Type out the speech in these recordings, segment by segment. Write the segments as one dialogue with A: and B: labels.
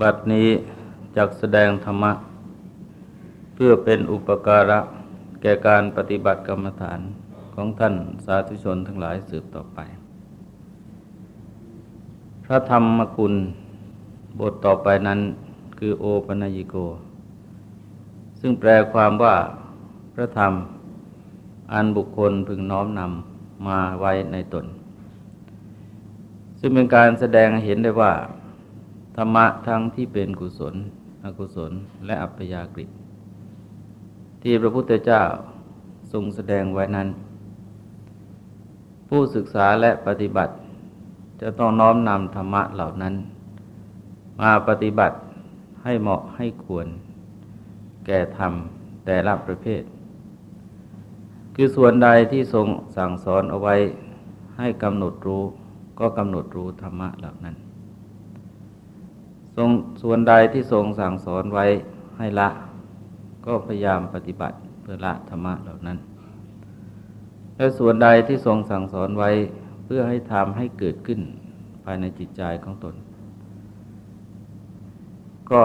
A: บัดนี้จักแสดงธรรมะ เพื่อเป็นอุปการะแก่การปฏิบัติกรรมฐานของท่านสาธุชนทั้งหลายสืบต่อไป พระธรรมกุลบทต่อไปนั้นคือโอปัญญิโก ซึ่งแปลความว่าพระธรรมอันบุคคลพึงน้อมนำมาไว้ในตน ซึ่งเป็นการแสดงเห็นได้ว่า ธรรมะทั้งที่เป็นกุศล อกุศล และอัปยากฤิที่พระพุทธเจ้าทรงแสดงไว้นั้น ผู้ศึกษาและปฏิบัติ จะต้องน้อมนำธรรมะเหล่านั้น มาปฏิบัติให้เหมาะให้ควร แก่ธรรมแต่ละประเภท คือส่วนใดที่ทรงสั่งสอนเอาไว้ให้กำหนดรู้ก็กำหนดรู้ธรรมะเหล่านั้น ทรงส่วนใดที่ทรงสั่งสอนไว้ให้ละ ก็พยายามปฏิบัติเพื่อละธรรมะเหล่านั้น และส่วนใดที่ทรงสั่งสอนไว้เพื่อให้ทำให้เกิดขึ้นภายในจิตใจของตน ก็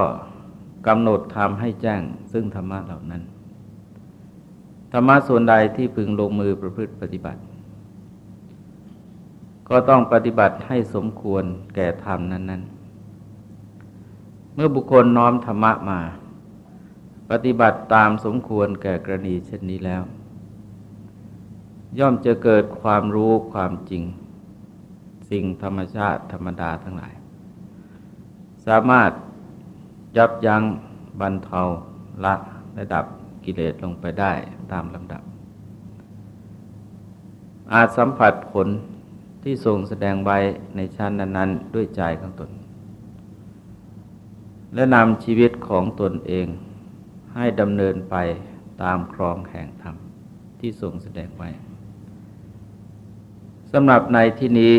A: กำหนดทำให้แจ้งซึ่งธรรมะเหล่านั้น ธรรมะส่วนใดที่พึงลงมือประพฤติปฏิบัติ ก็ต้องปฏิบัติให้สมควรแก่ธรรมนั้น ๆ เมื่อบุคคลน้อมธรรมะมา ปฏิบัติตามสมควรแก่กรณีเช่นนี้แล้ว ย่อมจะเกิดความรู้ความจริง สิ่งธรรมชาติธรรมดาทั้งหลาย สามารถยับยั้งบรรเทาละระดับกิเลสลงไปได้ตามลำดับ อาจสัมผัสผลที่ทรงแสดงไว้ในชั้นนั้น ๆ ด้วยใจของตน และนำชีวิตของตนเองให้ดำเนินไปตามครองแห่งธรรมที่ทรงแสดงไว้สำหรับในที่นี้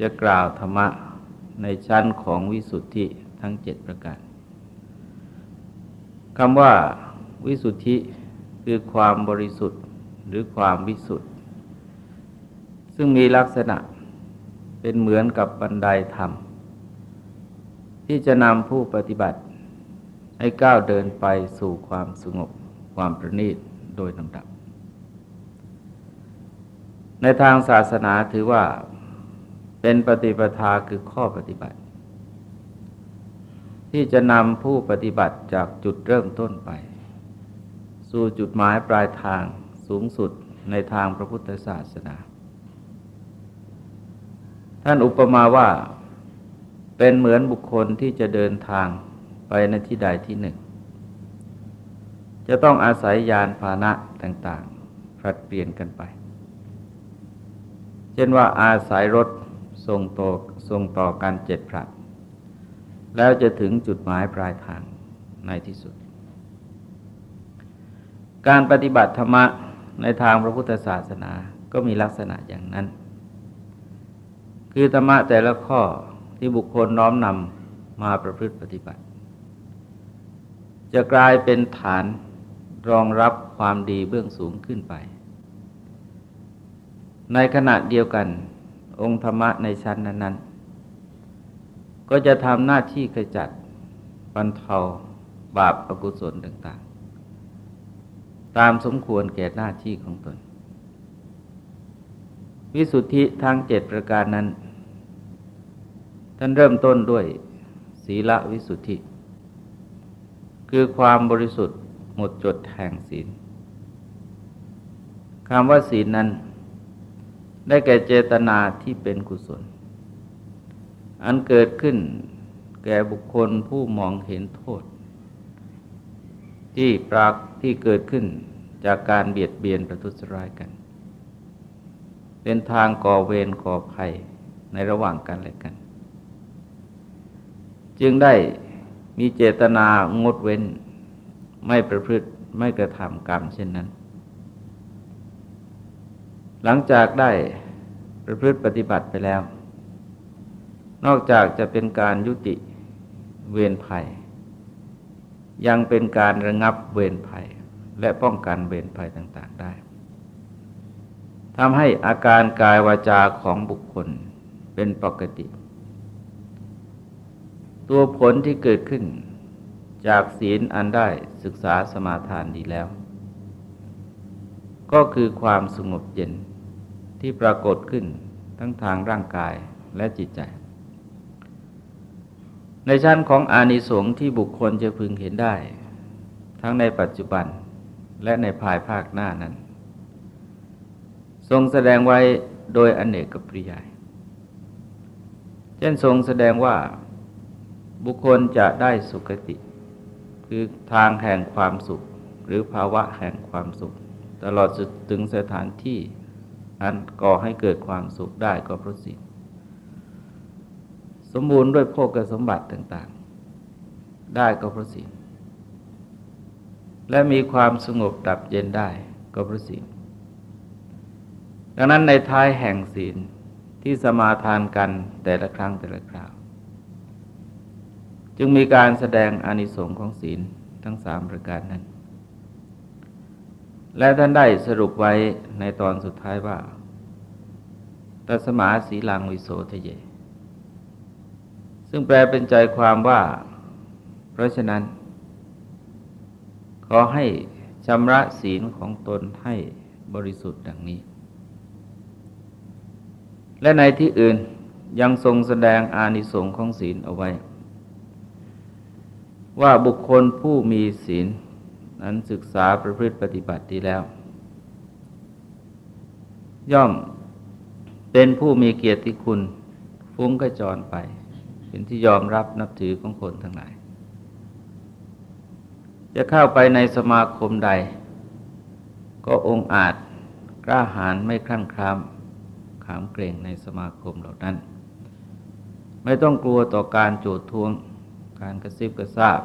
A: จะกล่าวธรรมะในชั้นของวิสุทธิทั้งเจ็ดประการคำว่าวิสุทธิคือความบริสุทธิ์หรือความวิสุทธิ์ ซึ่งมีลักษณะเป็นเหมือนกับบันไดธรรม ที่จะนำผู้ปฏิบัติ ให้ก้าวเดินไปสู่ความสงบความประณีตโดยลำดับ ในทางศาสนาถือว่าเป็นปฏิปทาคือข้อปฏิบัติ ที่จะนำผู้ปฏิบัติจากจุดเริ่มต้นไป สู่จุดหมายปลายทางสูงสุดในทางพระพุทธศาสนา ท่านอุปมาว่า เป็นเหมือนบุคคลที่จะเดินทางไปในที่ใดที่หนึ่ง จะต้องอาศัยยานพาหนะต่างๆผลัดเปลี่ยนกันไป เช่นว่าอาศัยรถส่งต่อส่งต่อกันเจ็ดผลัด แล้วจะถึงจุดหมายปลายทางในที่สุด การปฏิบัติธรรมะในทางพระพุทธศาสนาก็มีลักษณะอย่างนั้น คือธรรมะแต่ละข้อ ที่บุคคลน้อมนำมาประพฤติปฏิบัติ จะกลายเป็นฐานรองรับความดีเบื้องสูงขึ้นไป ในขณะเดียวกัน องค์ธรรมะในชั้นนั้น ๆ ก็จะทำหน้าที่ขจัดบรรเทาบาปอกุศลต่าง ๆ ตามสมควรแก่หน้าที่ของตน วิสุทธิทั้งเจ็ดประการนั้น ท่านเริ่มต้นด้วยศีลวิสุทธิ คือความบริสุทธิ์หมดจดแห่งศีลคำว่าศีลนั้น ได้แก่เจตนาที่เป็นกุศล อันเกิดขึ้นแก่บุคคลผู้มองเห็นโทษ ที่ปรากที่เกิดขึ้นจากการเบียดเบียนประทุษร้ายกัน เป็นทางก่อเวรก่อภัยในระหว่างกันและกัน จึงได้มีเจตนางดเว้น ไม่ประพฤติไม่กระทำกรรมเช่นนั้น หลังจากได้ประพฤติปฏิบัติไปแล้ว นอกจากจะเป็นการยุติเวรภัย ยังเป็นการระงับเวรภัย และป้องกันเวรภัยต่าง ๆได้ทำให้อาการกายวาจาของบุคคลเป็นปกติ ตัวผลที่เกิดขึ้น จากศีลอันได้ศึกษาสมาทานดีแล้ว ก็คือความสงบเย็นที่ปรากฏขึ้นทั้งทางร่างกายและจิตใจ ในชั้นของอานิสงส์ที่บุคคลจะพึงเห็นได้ ทั้งในปัจจุบันและในภายภาคหน้านั้น ทรงแสดงไว้โดยอเนกกับปริยาย เช่นทรงแสดงว่า บุคคลจะได้สุคติ คือทางแห่งความสุข หรือภาวะแห่งความสุข ตลอดจนถึงสถานที่อันก่อให้เกิดความสุขได้ก็เพราะศีลสมบูรณ์ด้วยโภกสมบัติต่างๆ ได้ก็เพราะศีลและมีความสงบดับเย็นได้ก็เพราะศีลดังนั้นในท้ายแห่งศีลที่สมาทานกันแต่ละครั้งแต่ละคราว จึงมีการแสดงอานิสงส์ของศีลทั้งสามประการนั้น และท่านได้สรุปไว้ในตอนสุดท้ายว่า ตัสมาสีลังวิโสทะเย ซึ่งแปลเป็นใจความว่า เพราะฉะนั้น ขอให้ชำระศีลของตนให้บริสุทธิ์ดังนี้ และในที่อื่นยังทรงแสดงอานิสงส์ของศีลเอาไว้ ว่าบุคคลผู้มีศีล นั้นศึกษาประพฤติปฏิบัติดีแล้ว ย่อมเป็นผู้มีเกียรติคุณฟุ้งกระจรไป เป็นที่ยอมรับนับถือของคนทั้งหลาย จะเข้าไปในสมาคมใด ก็องอาจกล้าหาญไม่คลั่งคล้ามขามเกรงในสมาคมเหล่านั้น ไม่ต้องกลัวต่อการโจดทวง การกระซิบกระซาบ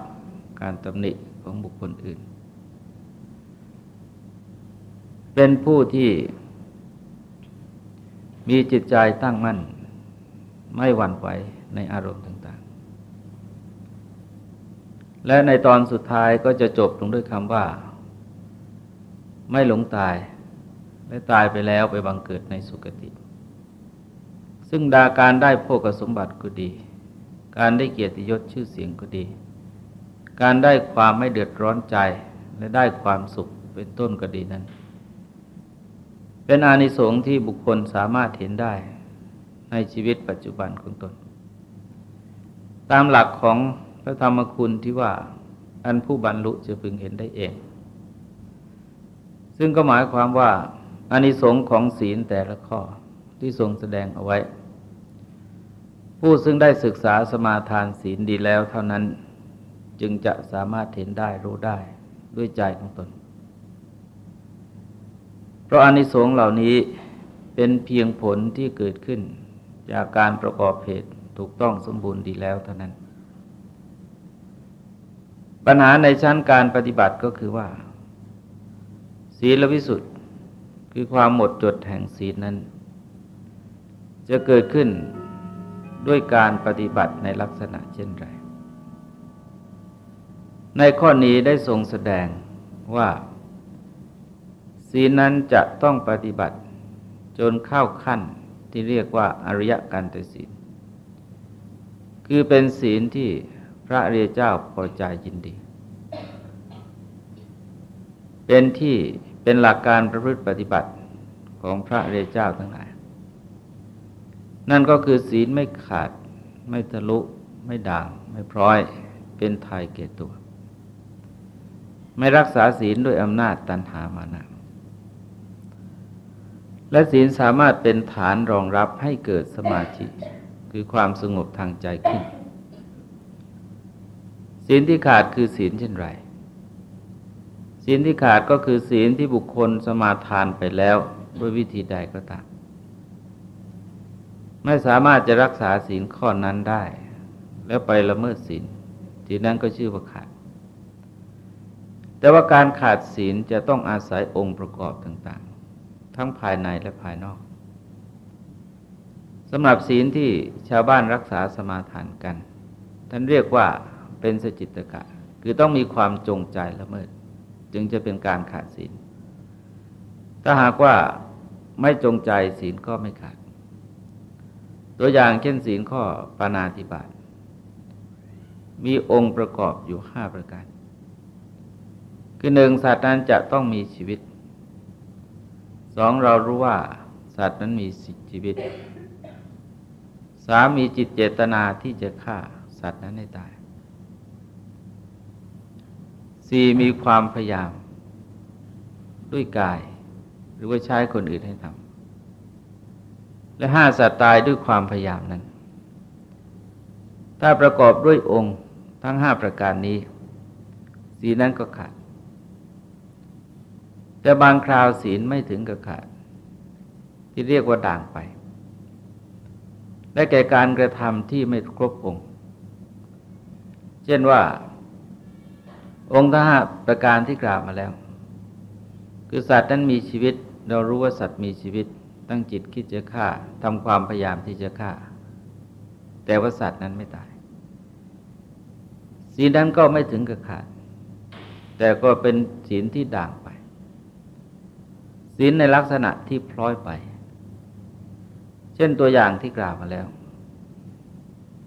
A: การตำหนิของบุคคลอื่น เป็นผู้ที่มีจิตใจตั้งมั่น ไม่หวั่นไหวในอารมณ์ต่างๆ และในตอนสุดท้ายก็จะจบลงด้วยคำว่า ไม่หลงตาย และตายไปแล้วไปบังเกิดในสุคติ ซึ่งดาการได้โภกสมบัติก็ดี การได้เกียรติยศชื่อเสียงก็ดี การได้ความไม่เดือดร้อนใจและได้ความสุขเป็นต้นก็ดีนั้น เป็นอานิสงส์ที่บุคคลสามารถเห็นได้ในชีวิตปัจจุบันของตน ตามหลักของพระธรรมคุณที่ว่าอันผู้บรรลุจะพึงเห็นได้เอง ซึ่งก็หมายความว่าอานิสงส์ของศีลแต่ละข้อที่ทรงแสดงเอาไว้ ผู้ซึ่งได้ศึกษาสมาทานศีลดีแล้วเท่านั้นจึงจะสามารถเห็นได้รู้ได้ด้วยใจของตน เพราะอานิสงส์เหล่านี้เป็นเพียงผลที่เกิดขึ้น จากการประกอบเหตุถูกต้องสมบูรณ์ดีแล้วเท่านั้น ปัญหาในชั้นการปฏิบัติก็คือว่า ศีลวิสุทธิ์คือความหมดจดแห่งศีลนั้น จะเกิดขึ้น ด้วยการปฏิบัติในลักษณะเช่นไร ในข้อนี้ได้ทรงแสดงว่า ศีลนั้นจะต้องปฏิบัติจนเข้าขั้นที่เรียกว่าอริยกันตศีล คือเป็นศีลที่พระเรียเจ้าพอใจยินดี เป็นที่เป็นหลักการประพฤติปฏิบัติของพระเรียเจ้าทั้งหลาย นั่นก็คือศีลไม่ขาด ไม่ทะลุ ไม่ด่าง ไม่พร้อย เป็นไทยเกตัว ไม่รักษาศีลด้วยอำนาจตันหามานะและศีลสามารถเป็นฐานรองรับให้เกิดสมาธิคือความสงบทางใจขึ้น ศีลที่ขาดคือศีลเช่นไร ศีลที่ขาดก็คือศีลที่บุคคลสมาทานไปแล้วด้วยวิธีใดก็ตาม ไม่สามารถจะรักษาศีลข้อนั้นได้ แล้วไปละเมิดศีลทีนั้นก็ชื่อว่าขาด แต่ว่าการขาดศีลจะต้องอาศัยองค์ประกอบต่างๆ ทั้งภายในและภายนอกสำหรับศีลที่ชาวบ้านรักษาสมาทานกัน ท่านเรียกว่าเป็นสจิตกะ คือต้องมีความจงใจละเมิด จึงจะเป็นการขาดศีลถ้าหากว่าไม่จงใจศีลก็ไม่ขาด ตัวอย่างเช่นศีลข้อปานาธิบาตมีองค์ประกอบอยู่ห้าประการ คือหนึ่งสัตว์นั้นจะต้องมีชีวิต สองเรารู้ว่า สัตว์นั้นมีสิชีวิต สามมีจิตเจตนาที่จะฆ่าสัตว์นั้นให้ตาย สี่มีความพยายาม ด้วยกาย หรือว่าใช้คนอื่นให้ทำ และห้าสัตว์ตายด้วยความพยายามนั้น ถ้าประกอบด้วยองค์ทั้งห้าประการนี้ สีนั้นก็ขาด แต่บางคราวศีลไม่ถึงกับขาด ที่เรียกว่าด่างไปและแก่การกระทำที่ไม่ครบองค์ เช่นว่า องค์ทั้งห้าประการที่กล่าวมาแล้ว คือสัตว์นั้นมีชีวิต เรารู้ว่าสัตว์มีชีวิต ตั้งจิตคิดจะฆ่าทำความพยายามที่จะฆ่า แต่ว่าสัตว์นั้นไม่ตายศีลนั้นก็ไม่ถึงกับขาด แต่ก็เป็นศีลที่ด่างไปศีลในลักษณะที่พลอยไป เช่นตัวอย่างที่กล่าวมาแล้ว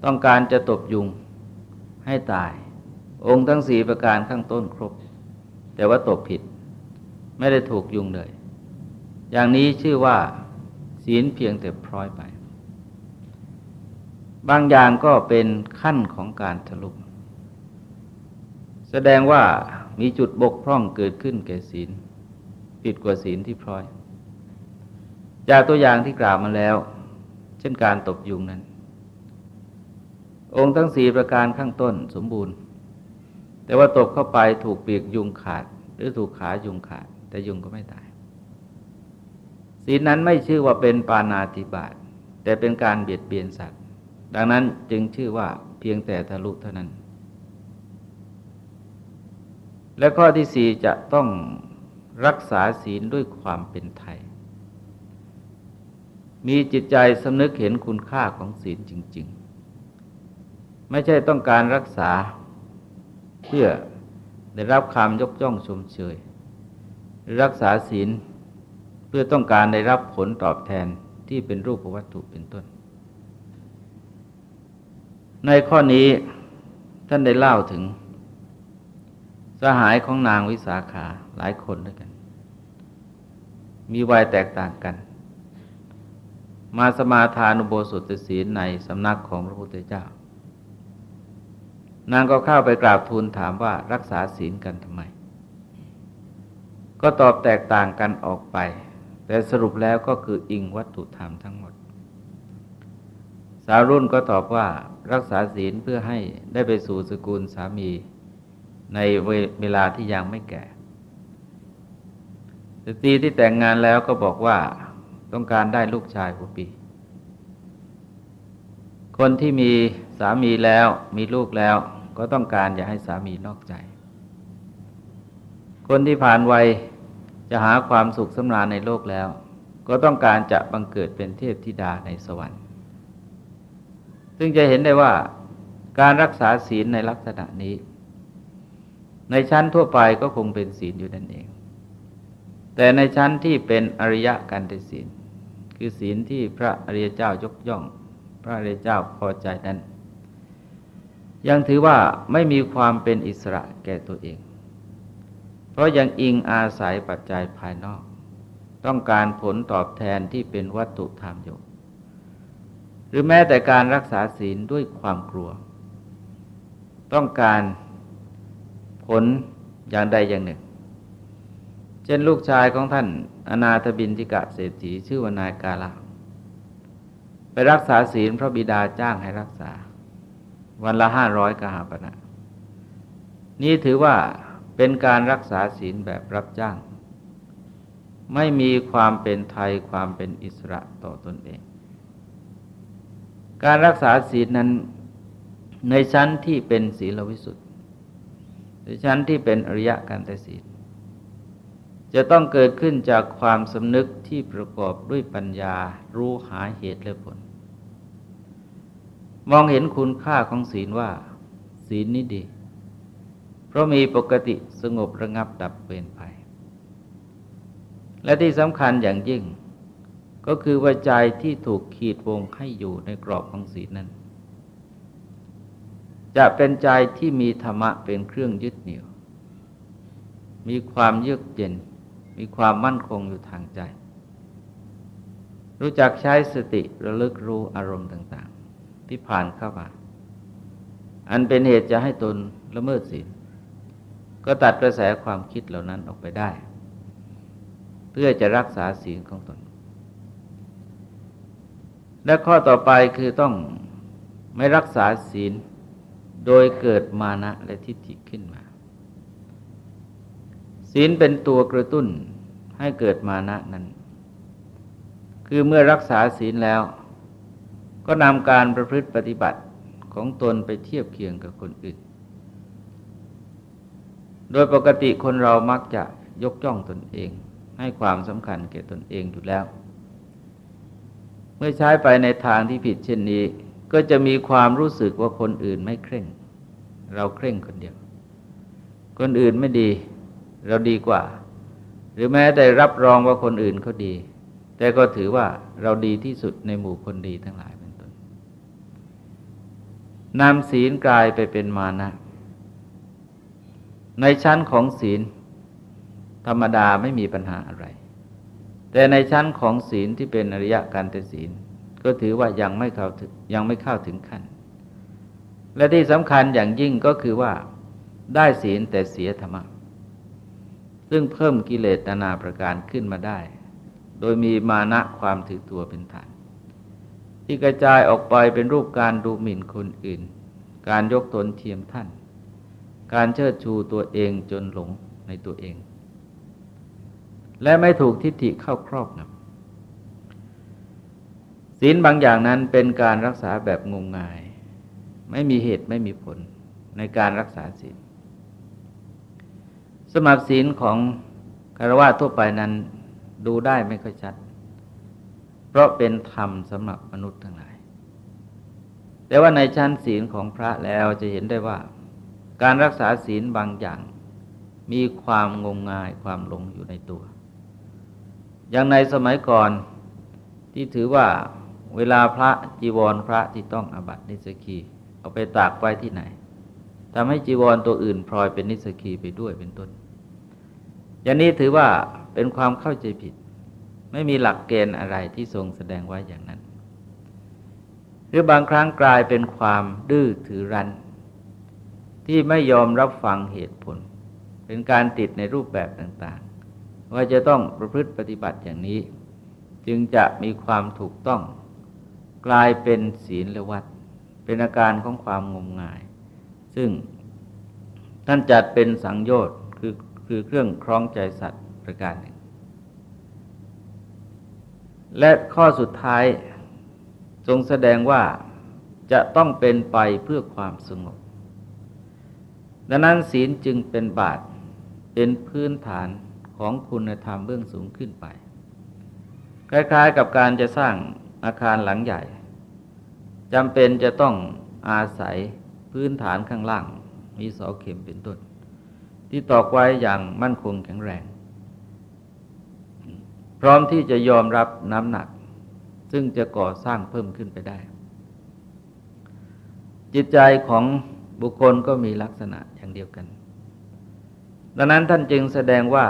A: ต้องการจะตบยุงให้ตาย องค์ทั้งสี่ประการข้างต้นครบ แต่ว่าตบผิด ไม่ได้ถูกยุงเลย อย่างนี้ชื่อว่า ศีลเพียงแต่พลอยไป บางอย่างก็เป็นขั้นของการทะลุแสดงว่ามีจุดบกพร่องเกิดขึ้นแก่ศีลผิดกว่าศีลที่พลอย จากตัวอย่างที่กล่าวมาแล้ว เช่นการตบยุงนั้น องค์ทั้งสี่ประการข้างต้นสมบูรณ์ แต่ว่าตบเข้าไปถูกปีกยุงขาด หรือถูกขายุงขาด แต่ยุงก็ไม่ตาย ศีลนั้นไม่ชื่อว่าเป็นปานาติบาตแต่เป็นการเบียดเบียนสัตว์ ดังนั้นจึงชื่อว่าเพียงแต่ทะลุเท่านั้น และข้อที่สี่จะต้องรักษาศีลด้วยความเป็นไทย มีจิตใจสำนึกเห็นคุณค่าของศีลจริง ๆ ไม่ใช่ต้องการรักษาเพื่อได้รับคำยกย่องชมเชยรักษาศีล พื่อต้องการได้รับผลตอบแทนที่เป็นรูปวัตถุเป็นต้น ในข้อนี้ท่านได้เล่าถึง สหายของนางวิสาขาหลายคนด้วยกัน มีวัยแตกต่างกัน มาสมาทานุโบสถศีลในสำนักของพระพุทธเจ้า นางก็เข้าไปกราบทูลถามว่ารักษาศีลกันทำไม ก็ตอบแตกต่างกันออกไป แต่สรุปแล้วก็คืออิงวัตถุธรรมทั้งหมด สาวรุ่นก็ตอบว่ารักษาศีลเพื่อให้ได้ไปสู่สกุลสามีในเวลาที่ยังไม่แก่สตรีที่แต่งงานแล้วก็บอกว่าต้องการได้ลูกชายหัวปี คนที่มีสามีแล้วมีลูกแล้วก็ต้องการอย่าให้สามีนอกใจ คนที่ผ่านวัย จะหาความสุขสำราญในโลกแล้ว ก็ต้องการจะบังเกิดเป็นเทพธิดาในสวรรค์ ซึ่งจะเห็นได้ว่าการรักษาศีลในลักษณะนี้ ในชั้นทั่วไปก็คงเป็นศีลอยู่นั่นเอง แต่ในชั้นที่เป็นอริยะกันตศีล คือศีลที่พระอริยเจ้ายกย่อง พระอริยเจ้าพอใจนั้น ยังถือว่าไม่มีความเป็นอิสระแก่ตัวเอง เพราะยังอิงอาศัยปัจจัยภายนอก ต้องการผลตอบแทนที่เป็นวัตถุธรรมอยู่ หรือแม้แต่การรักษาศีลด้วยความกลัว ต้องการผลอย่างใดอย่างหนึ่ง เช่นลูกชายของท่านอนาถบินทิกะเศรษฐีชื่อว่านายกาลาไปรักษาศีลพระบิดาจ้างให้รักษา วันละห้าร้อยกหาปณะนี่ถือว่า เป็นการรักษาศีลแบบรับจ้าง ไม่มีความเป็นไทยความเป็นอิสระต่อตอนเอง การรักษาศีลนั้นในชั้นที่เป็นศีลวิสุทธิหรือชั้นที่เป็นอริยกันตศีลจะต้องเกิดขึ้นจากความสำนึกที่ประกอบด้วยปัญญารู้หาเหตุและผล มองเห็นคุณค่าของศีลว่า ศีลนี้ดี เพราะมีปกติสงบระงับดับเปลี่ยนไป และที่สำคัญอย่างยิ่ง ก็คือว่าใจที่ถูกขีดวงให้อยู่ในกรอบของศีลนั้น จะเป็นใจที่มีธรรมะเป็นเครื่องยึดเหนี่ยว มีความเยือกเย็น มีความมั่นคงอยู่ทางใจ รู้จักใช้สติระลึกรู้อารมณ์ต่าง ๆ ที่ผ่านเข้ามาอันเป็นเหตุจะให้ตนละเมิดศีล ก็ตัดกระแสความคิดเหล่านั้นออกไปได้ เพื่อจะรักษาศีลของตน และข้อต่อไปคือต้องไม่รักษาศีลโดยเกิดมานะและทิฏฐิขึ้นมา ศีลเป็นตัวกระตุ้นให้เกิดมานะนั้น คือเมื่อรักษาศีลแล้ว ก็นำการประพฤติปฏิบัติของตนไปเทียบเคียงกับคนอื่น โดยปกติคนเรามักจะยกย่องตนเอง ให้ความสำคัญแก่ตนเองอยู่แล้ว เมื่อใช้ไปในทางที่ผิดเช่นนี้ ก็จะมีความรู้สึกว่าคนอื่นไม่เคร่ง เราเคร่งคนเดียว คนอื่นไม่ดี เราดีกว่า หรือแม้แต่รับรองว่าคนอื่นเขาดี แต่ก็ถือว่าเราดีที่สุดในหมู่คนดีทั้งหลายเป็นต้นนำศีลกลายไปเป็นมานะ ในชั้นของศีล ธรรมดาไม่มีปัญหาอะไร แต่ในชั้นของศีลที่เป็นอริยการตศีล ก็ถือว่ายังไม่เข้าถึงยังไม่เข้าถึงขั้น และที่สำคัญอย่างยิ่งก็คือว่าได้ศีลแต่เสียธรรมะ ซึ่งเพิ่มกิเลสนานาประการขึ้นมาได้ โดยมีมานะความถือตัวเป็นฐาน ที่กระจายออกไปเป็นรูปการดูหมิ่นคนอื่น การยกตนเทียมท่าน การเชิดชูตัวเองจนหลงในตัวเอง และไม่ถูกทิฏฐิเข้าครอบงำศีลบางอย่างนั้นเป็นการรักษาแบบงมงาย ไม่มีเหตุไม่มีผลในการรักษาศีลสมัครศีลของคารวะทั่วไปนั้นดูได้ไม่ค่อยชัด เพราะเป็นธรรมสำหรับมนุษย์ทั้งหลาย แต่ว่าในชั้นศีลของพระแล้วจะเห็นได้ว่า การรักษาศีลบางอย่าง มีความงมงายความหลงอยู่ในตัว อย่างในสมัยก่อนที่ถือว่าเวลาพระจีวรพระที่ต้องอบัตินิสกีเอาไปตากไว้ที่ไหนทำให้จีวรตัวอื่นพลอยเป็นนิสกีไปด้วยเป็นต้น อย่างนี้ถือว่าเป็นความเข้าใจผิด ไม่มีหลักเกณฑ์อะไรที่ทรงแสดงไว้อย่างนั้น หรือบางครั้งกลายเป็นความดื้อถือรัน ที่ไม่ยอมรับฟังเหตุผล เป็นการติดในรูปแบบต่างๆ ว่าจะต้องประพฤติปฏิบัติอย่างนี้ จึงจะมีความถูกต้อง กลายเป็นศีลและวัด เป็นอาการของความงมงาย ซึ่งท่านจัดเป็นสังโยชน์คือคือเครื่องคล้องใจสัตว์ประการหนึ่ง และข้อสุดท้ายทรงแสดงว่าจะต้องเป็นไปเพื่อความสงบ ดังนั้นศีลจึงเป็นบาทเป็นพื้นฐานของคุณธรรมเบื้องสูงขึ้นไป คล้ายๆกับการจะสร้างอาคารหลังใหญ่จำเป็นจะต้องอาศัยพื้นฐานข้างล่าง มีเสาเข็มเป็นต้น ที่ตอกไว้อย่างมั่นคงแข็งแรง พร้อมที่จะยอมรับน้ำหนัก ซึ่งจะก่อสร้างเพิ่มขึ้นไปได้ จิตใจของบุคคลก็มีลักษณะ เดียวกัน ดังนั้นท่านจึงแสดงว่า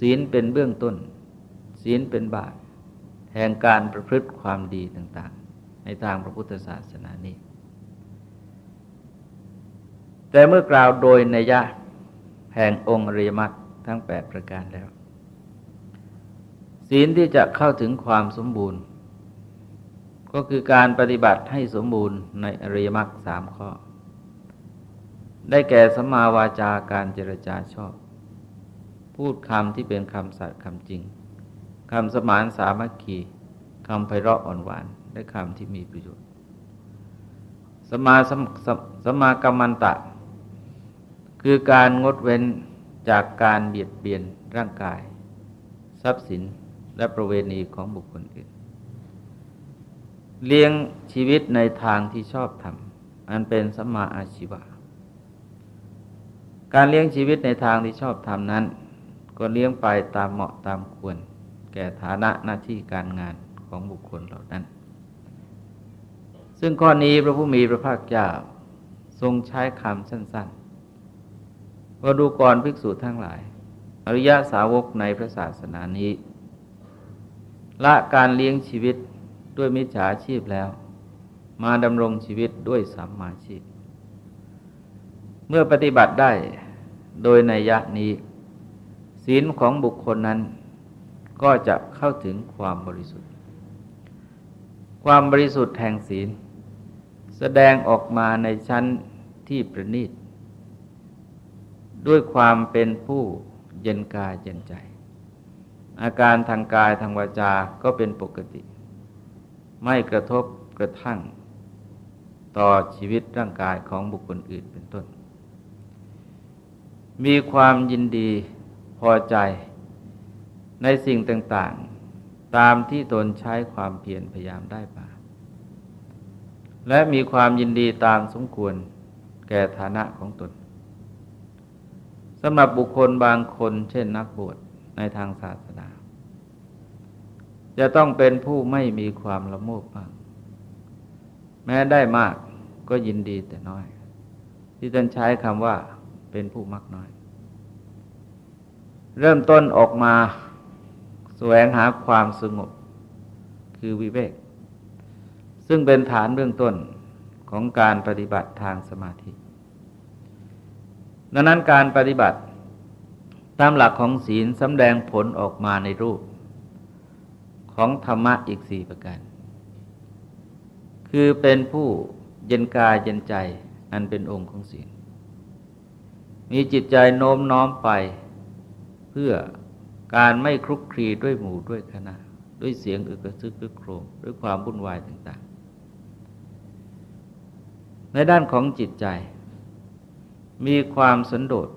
A: ศีลเป็นเบื้องต้น ศีลเป็นบาตแห่งการประพฤติความดีต่าง ๆ ในทางพระพุทธศาสนานี้ แต่เมื่อกล่าวโดยนัยะแห่งองค์อริยมรรคทั้งแปดประการแล้ว ศีลที่จะเข้าถึงความสมบูรณ์ ก็คือการปฏิบัติให้สมบูรณ์ในอริยมรรคสามข้อ ได้แก่สัมมาวาจาการเจรจาชอบ พูดคำที่เป็นคำสัตย์คำจริงคำสมานสามัคคีคำไพเราะอ่อนหวานและคำที่มีประโยชน์ สมาสมสมากรรมันตะ คือการงดเว้นจากการเบียดเบียนร่างกาย ทรัพย์สินและประเวณีของบุคคลอื่น เลี้ยงชีวิตในทางที่ชอบทำอันเป็นสมาอาชีวะ การเลี้ยงชีวิตในทางที่ชอบทำนั้น ก็เลี้ยงไปตามเหมาะตามควร แก่ฐานะหน้าที่การงานของบุคคลเหล่านั้น ซึ่งข้อนี้พระผู้มีพระภาคเจ้าทรงใช้คำสั้นๆว่าดูก่อนภิกษุทั้งหลาย อริยสาวกในพระศาสนานี้ ละการเลี้ยงชีวิตด้วยมิจฉาชีพแล้ว มาดำรงชีวิตด้วยสัมมาชีพ เมื่อปฏิบัติได้ โดยในยะนี้ ศีลของบุคคลนั้น ก็จะเข้าถึงความบริสุทธิ์ ความบริสุทธิ์แห่งศีล แสดงออกมาในชั้นที่ประณีตด้วยความเป็นผู้เย็นกายเย็นใจ อาการทางกายทางวาจา ก็เป็นปกติ ไม่กระทบกระทั่ง ต่อชีวิตร่างกายของบุคคลอื่นเป็นต้น มีความยินดีพอใจในสิ่งต่างๆ ตามที่ตนใช้ความเพียรพยายามได้มา และมีความยินดีตามสมควรแก่ฐานะของตนสำหรับบุคคลบางคนเช่นนักบวชในทางศาสนา จะต้องเป็นผู้ไม่มีความละโมบมากแม้ได้มากก็ยินดีแต่น้อย ที่ท่านใช้คำว่า เป็นผู้มักน้อย เริ่มต้นออกมาแสวงหาความสงบคือวิเวก ซึ่งเป็นฐานเบื้องต้นของการปฏิบัติทางสมาธิ ดังนั้นการปฏิบัติตามหลักของศีลสำแดงผลออกมาในรูป ของธรรมะอีกสี่ประการ คือเป็นผู้เย็นกายเย็นใจอันเป็นองค์ของศีล มีจิตใจโน้มน้อมไป เพื่อการไม่คลุกคลีด้วยหมู่ด้วยคณะ ด้วยเสียงอึกระซึกรึกโครมด้วยความวุ่นวายต่าง ๆ ในด้านของจิตใจ มีความสันโดษ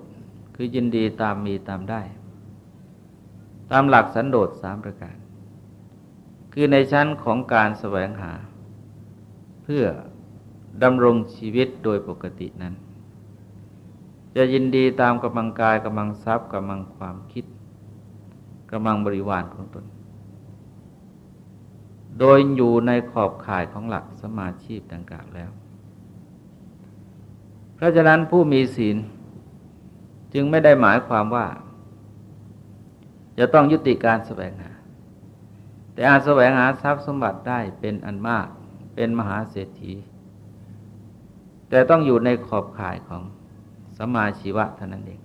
A: คือยินดีตามมีตามได้ ตามหลักสันโดษสามประการ คือในชั้นของการแสวงหา เพื่อดำรงชีวิตโดยปกตินั้น จะยินดีตามกำลังกายกำลังทรัพย์กำลังความคิดกำลังบริวารของตน โดยอยู่ในขอบข่ายของหลักสมาชีพดังกล่าวแล้ว เพราะฉะนั้นผู้มีศีลจึงไม่ได้หมายความว่า จะต้องยุติการแสวงหา แต่อาจแสวงหาทรัพย์สมบัติได้เป็นอันมากเป็นมหาเศรษฐี แต่ต้องอยู่ในขอบข่ายของ สมาชีวะเท่านั้นเอง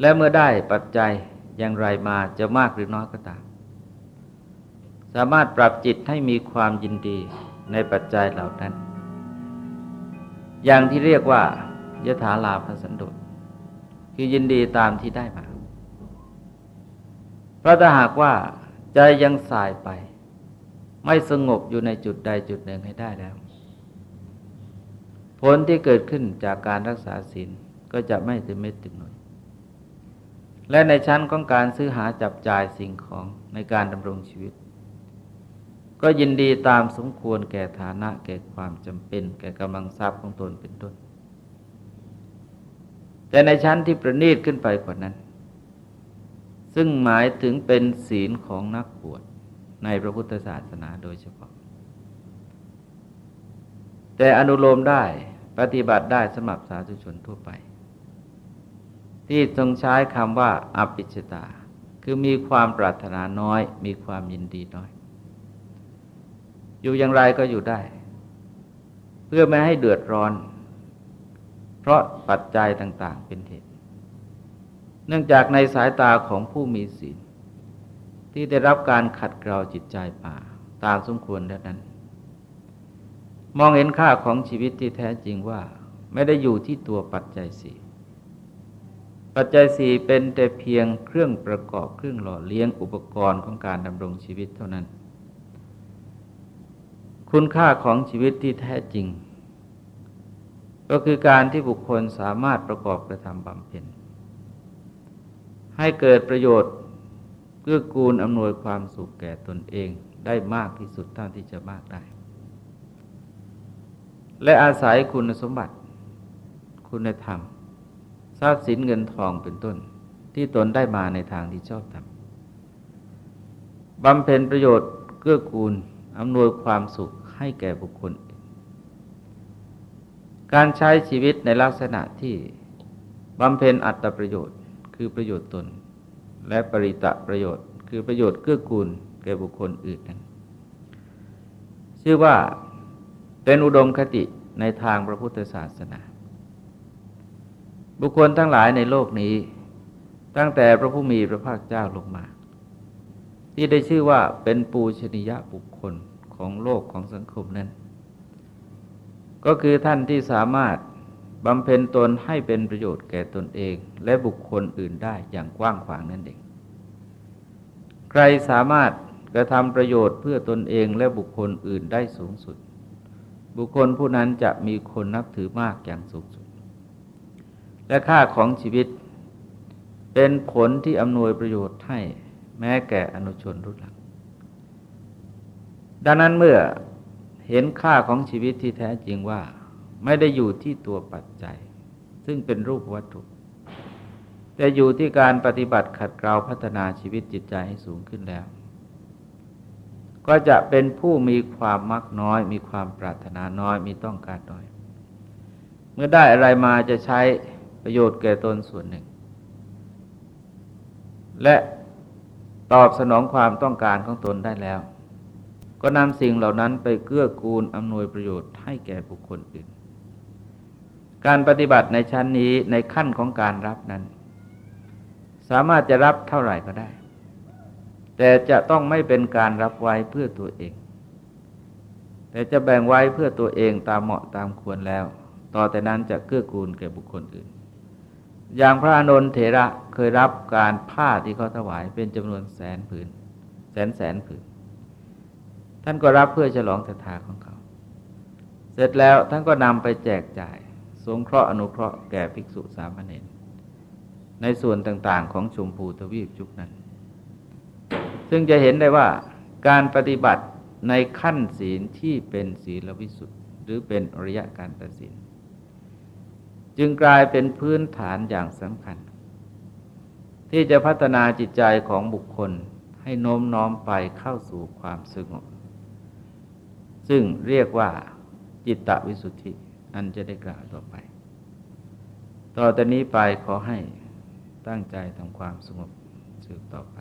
A: และเมื่อได้ปัจจัยอย่างไรมาจะมากหรือน้อยก็ตาม สามารถปรับจิตให้มีความยินดีในปัจจัยเหล่านั้น อย่างที่เรียกว่ายถาลาภสันโดษคือยินดีตามที่ได้มา เพราะถ้าหากว่าใจยังสายไป ไม่สงบอยู่ในจุดใดจุดหนึ่งให้ได้แล้ว ผลที่เกิดขึ้นจากการรักษาศีลก็จะไม่ถึงเม็ดถึงหน่วย และในชั้นของการซื้อหาจับจ่ายสิ่งของในการดำรงชีวิต ก็ยินดีตามสมควรแก่ฐานะแก่ความจำเป็น แก่กำลังทรัพย์ของตนเป็นต้น แต่ในชั้นที่ประณีตขึ้นไปกว่านั้น ซึ่งหมายถึงเป็นศีลของนักบวชในพระพุทธศาสนาโดยเฉพาะ แต่อนุโลมได้ปฏิบัติได้สำหรับสาธุชนทั่วไป ที่ทรงใช้คำว่าอภิชตา คือมีความปรารถนาน้อย มีความยินดีน้อย อยู่อย่างไรก็อยู่ได้ เพื่อไม่ให้เดือดร้อน เพราะปัจจัยต่างๆเป็นเหตุ เนื่องจากในสายตาของผู้มีศีลที่ได้รับการขัดเกลาจิตใจป่า ตามสมควรแล้วนั้น มองเห็นค่าของชีวิตที่แท้จริงว่า ไม่ได้อยู่ที่ตัวปัจจัยสี่ปัจจัยสี่เป็นแต่เพียงเครื่องประกอบเครื่องหล่อเลี้ยงอุปกรณ์ของการดำรงชีวิตเท่านั้น คุณค่าของชีวิตที่แท้จริง ก็คือการที่บุคคลสามารถประกอบกระทำบำเพ็ญให้เกิดประโยชน์เพื่อกูลอำนวยความสุขแก่ตนเองได้มากที่สุดเท่าที่จะมากได้ และอาศัยคุณสมบัติ คุณธรรม ทรัพย์สินเงินทองเป็นต้น ที่ตนได้มาในทางที่ชอบทำบำเพ็ญประโยชน์เกื้อกูลอำนวยความสุขให้แก่บุคคล การใช้ชีวิตในลักษณะที่บำเพ็ญอัตประโยชน์ คือประโยชน์ตน และปริตะประโยชน์ คือประโยชน์เกื้อกูลแก่บุคคลอื่นนั้นชื่อว่า เป็นอุดมคติในทางพระพุทธศาสนา บุคคลทั้งหลายในโลกนี้ ตั้งแต่พระผู้มีพระภาคเจ้าลงมา ที่ได้ชื่อว่าเป็นปูชนียบุคคลของโลกของสังคมนั้น ก็คือท่านที่สามารถบำเพ็ญตนให้เป็นประโยชน์แก่ตนเอง และบุคคลอื่นได้อย่างกว้างขวางนั่นเอง ใครสามารถกระทำประโยชน์เพื่อตนเองและบุคคลอื่นได้สูงสุด บุคคลผู้นั้นจะมีคนนับถือมากอย่างสูงสุด และค่าของชีวิตเป็นผลที่อำนวยประโยชน์ให้แม้แก่อนุชนรุ่นหลัง ดังนั้นเมื่อเห็นค่าของชีวิตที่แท้จริงว่าไม่ได้อยู่ที่ตัวปัจจัย ซึ่งเป็นรูปวัตถุ แต่อยู่ที่การปฏิบัติขัดเกลาพัฒนาชีวิตจิตใจให้สูงขึ้นแล้ว ก็จะเป็นผู้มีความมักน้อย มีความปรารถนาน้อย มีต้องการน้อย เมื่อได้อะไรมาจะใช้ประโยชน์แก่ตนส่วนหนึ่ง และตอบสนองความต้องการของตนได้แล้ว ก็นำสิ่งเหล่านั้นไปเกื้อกูลอำนวยประโยชน์ให้แก่บุคคลอื่น การปฏิบัติในชั้นนี้ในขั้นของการรับนั้น สามารถจะรับเท่าไหร่ก็ได้ แต่จะต้องไม่เป็นการรับไว้เพื่อตัวเอง แต่จะแบ่งไว้เพื่อตัวเองตามเหมาะตามควรแล้ว ต่อแต่นั้นจะเกื้อกูลแก่บุคคลอื่น อย่างพระอนนทเถระเคยรับการผ้าที่เขาถวายเป็นจำนวนแสนผืน แสนแสนผืน ท่านก็รับเพื่อฉลองศรัทธาของเขา เสร็จแล้วท่านก็นำไปแจกจ่าย สงเคราะห์อนุเคราะห์แก่ภิกษุสามเณรในส่วนต่างๆของชมพูทวีปจุกนั้น ซึ่งจะเห็นได้ว่าการปฏิบัติในขั้นศีลที่เป็นศีลวิสุทธิ์หรือเป็นอริยการตัดสินจึงกลายเป็นพื้นฐานอย่างสำคัญ ที่จะพัฒนาจิตใจของบุคคลให้โน้มน้อมไปเข้าสู่ความสงบ ซึ่งเรียกว่าจิตตวิสุทธิ อันจะได้กล่าวต่อไป ต่อแต่นี้ไปขอให้ตั้งใจทำความสงบสืบต่อไป